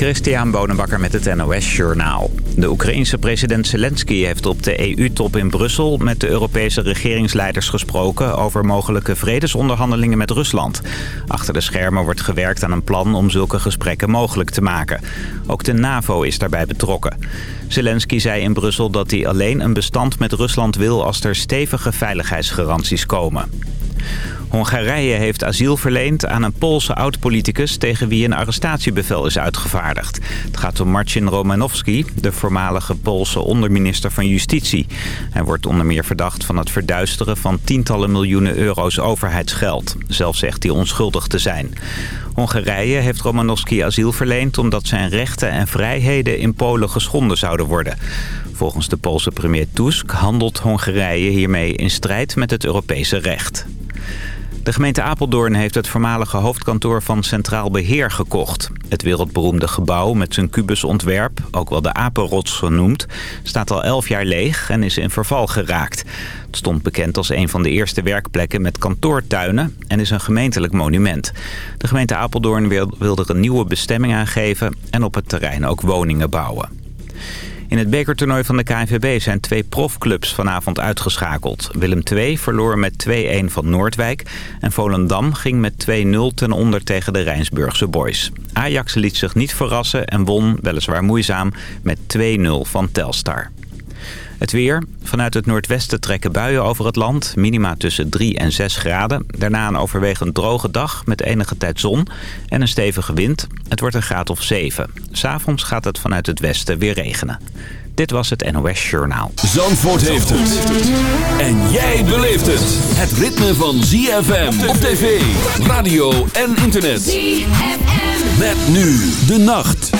Christian Bonenbakker met het NOS Journaal. De Oekraïense president Zelensky heeft op de EU-top in Brussel... met de Europese regeringsleiders gesproken... over mogelijke vredesonderhandelingen met Rusland. Achter de schermen wordt gewerkt aan een plan om zulke gesprekken mogelijk te maken. Ook de NAVO is daarbij betrokken. Zelensky zei in Brussel dat hij alleen een bestand met Rusland wil... als er stevige veiligheidsgaranties komen. Hongarije heeft asiel verleend aan een Poolse oud-politicus... tegen wie een arrestatiebevel is uitgevaardigd. Het gaat om Marcin Romanowski, de voormalige Poolse onderminister van Justitie. Hij wordt onder meer verdacht van het verduisteren van tientallen miljoenen euro's overheidsgeld. Zelf zegt hij onschuldig te zijn. Hongarije heeft Romanowski asiel verleend omdat zijn rechten en vrijheden in Polen geschonden zouden worden. Volgens de Poolse premier Tusk handelt Hongarije hiermee in strijd met het Europese recht. De gemeente Apeldoorn heeft het voormalige hoofdkantoor van Centraal Beheer gekocht. Het wereldberoemde gebouw met zijn kubusontwerp, ook wel de Apenrots genoemd, staat al elf jaar leeg en is in verval geraakt. Het stond bekend als een van de eerste werkplekken met kantoortuinen en is een gemeentelijk monument. De gemeente Apeldoorn wil er een nieuwe bestemming aan geven en op het terrein ook woningen bouwen. In het bekertoernooi van de KNVB zijn twee profclubs vanavond uitgeschakeld. Willem II verloor met 2-1 van Noordwijk. En Volendam ging met 2-0 ten onder tegen de Rijnsburgse Boys. Ajax liet zich niet verrassen en won, weliswaar moeizaam, met 2-0 van Telstar. Het weer. Vanuit het noordwesten trekken buien over het land. Minima tussen 3 en 6 graden. Daarna een overwegend droge dag met enige tijd zon en een stevige wind. Het wordt een graad of 7. S'avonds gaat het vanuit het westen weer regenen. Dit was het NOS Journaal. Zandvoort heeft het. En jij beleeft het. Het ritme van ZFM op tv, radio en internet. ZFM. Met nu de nacht.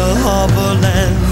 A harbor land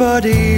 everybody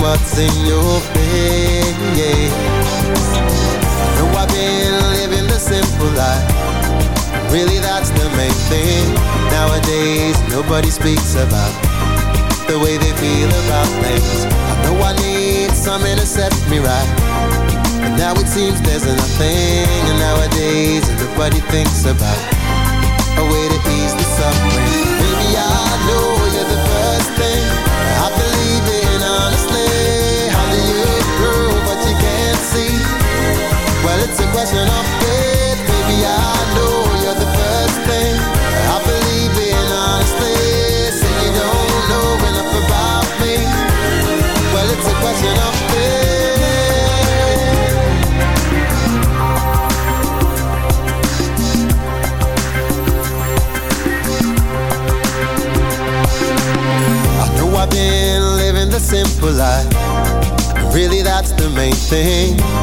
What's in your face. No, I've been living the simple life. Really, that's the main thing. Nowadays, nobody speaks about the way they feel about things. I know I need something to set me right. But now it seems there's nothing. And nowadays, everybody thinks about a way to ease the suffering. Baby, I know you're the question of faith, baby. I know you're the first thing I believe in honestly. You don't know enough about me. Well, it's a question of faith. I know I've been living the simple life. Really, that's the main thing.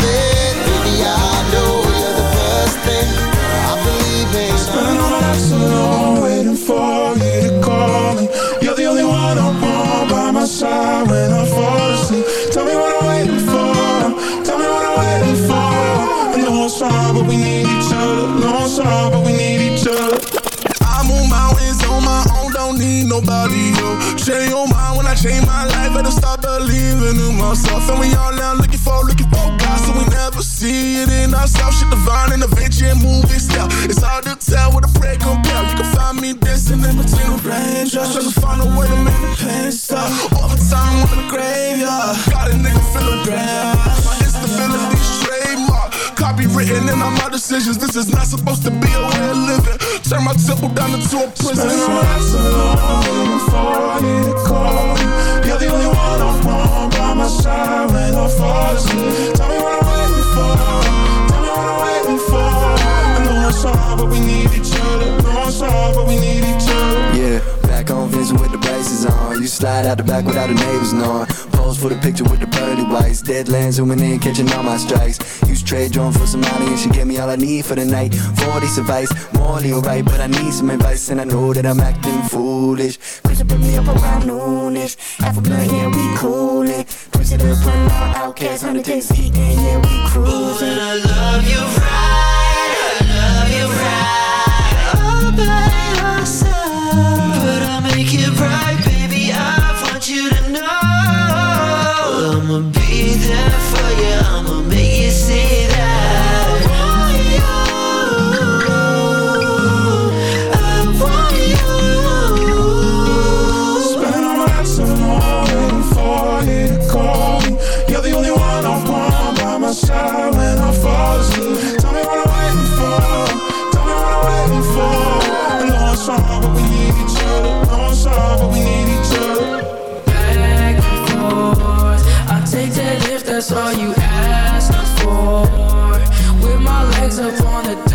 baby. I know you're the thing I believe in. Spend all night so long waiting for you to call me. You're the only one I want by my side when I fall asleep. Tell me what I'm waiting for. Tell me what I'm waiting for. I know it's hard, but we need each other. No, it's hard, but we need each other. I move on my own, don't need nobody. Change your mind when I change my life, better start believing in myself. And we decisions. This is not supposed to be a way of living. Turn my temple down into a prison. Spend all night so long waiting for you to call. You're the only one I want by my side when I fall asleep. Tell me what I'm waiting for. Tell me what I'm waiting for. I know it's hard, but we need each other. No, it's hard, but we need each other. Yeah, back on Vincent with the braces on. You slide out the back without the neighbors knowing. Pose for the picture with the pearly whites. Deadlands zooming in, catching all my strikes. Trade drone for some money and she gave me all I need for the night. 40 advice, morally alright, but I need some advice and I know that I'm acting foolish. Push up me up around noonish. Half a blunt, yeah, we coolin'. Push it up, run out, outcast, 100 days yeah, we when I fall. Tell me what I'm waiting for. Tell me what I'm waiting for. Know but we need each other. Know but we need each other. Back and forth. I take that if that's all you asked for. With my legs up on the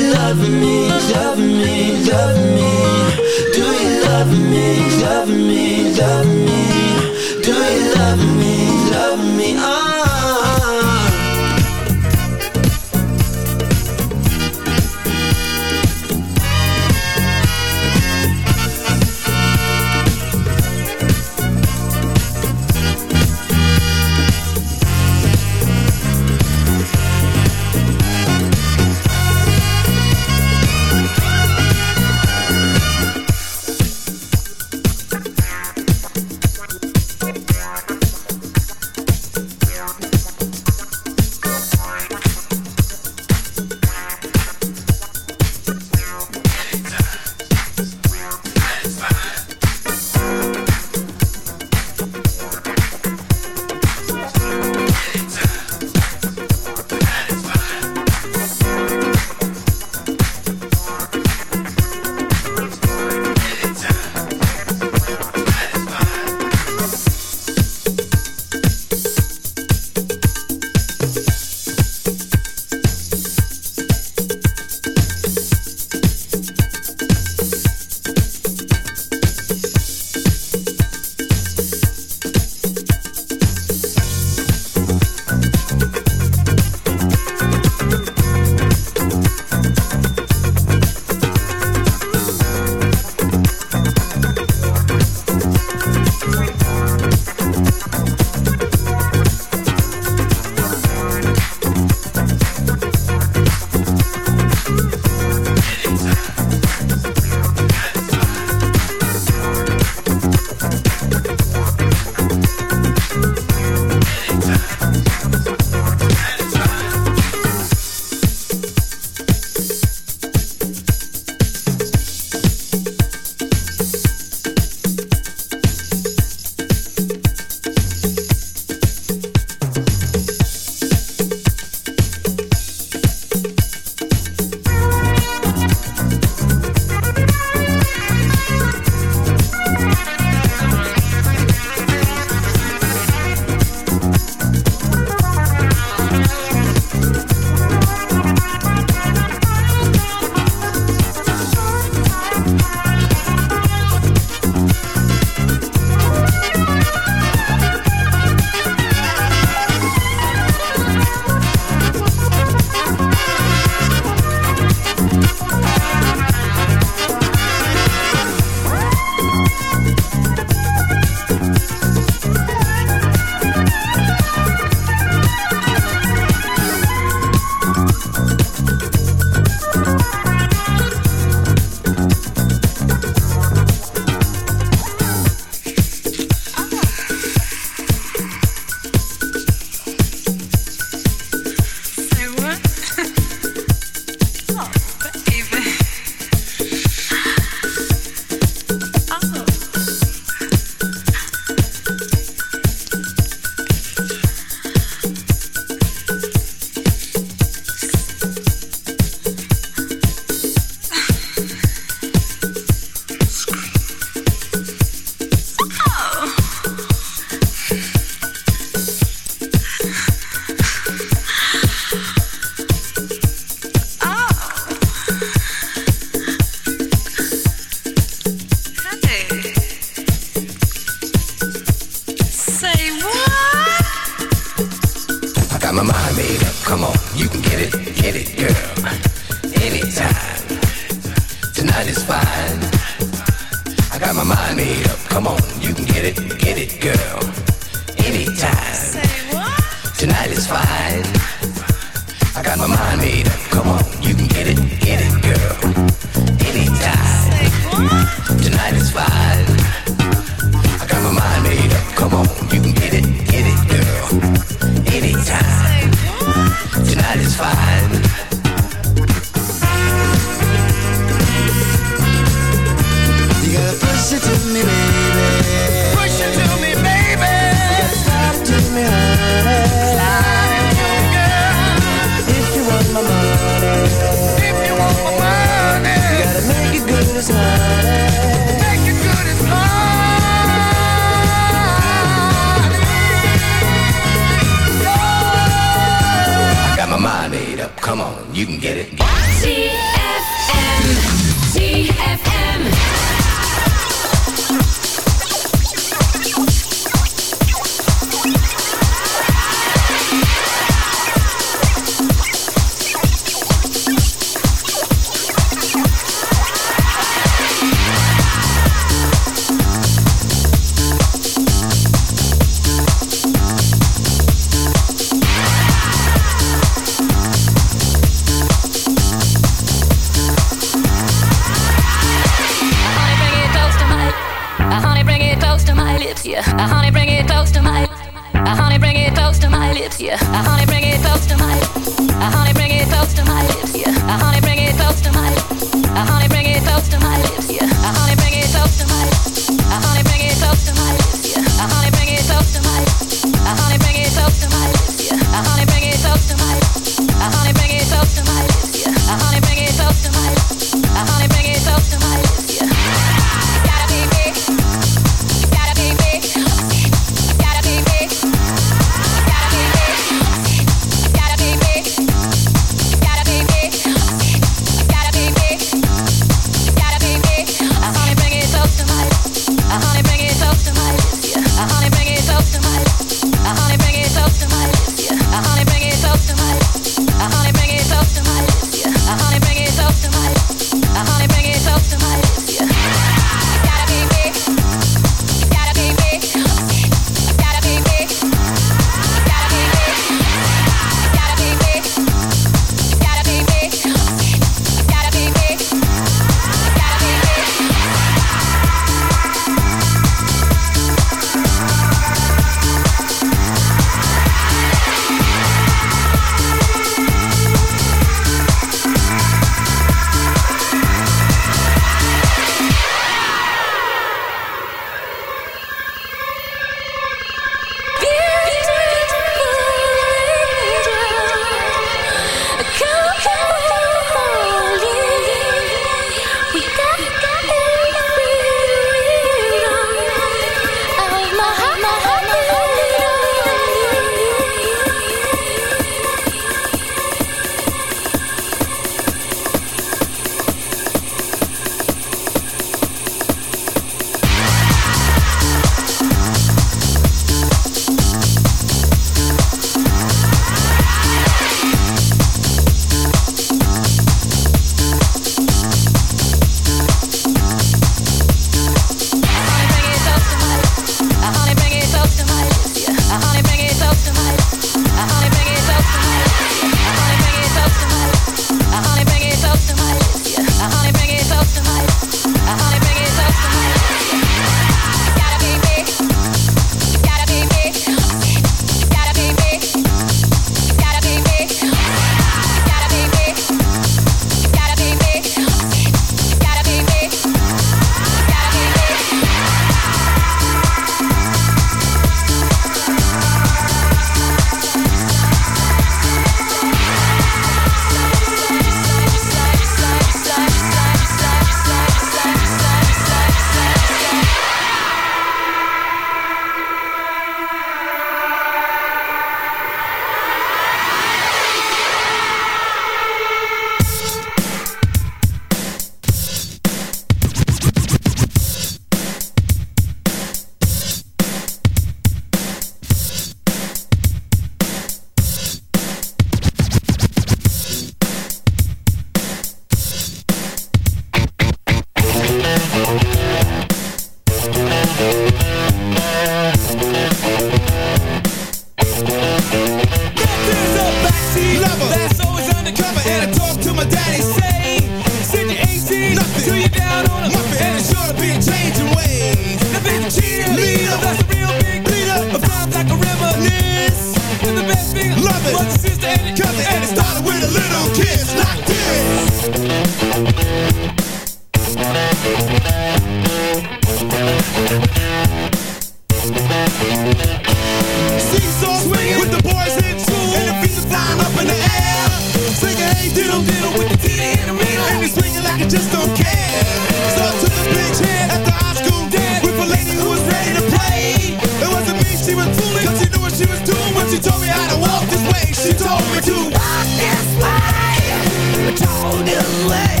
this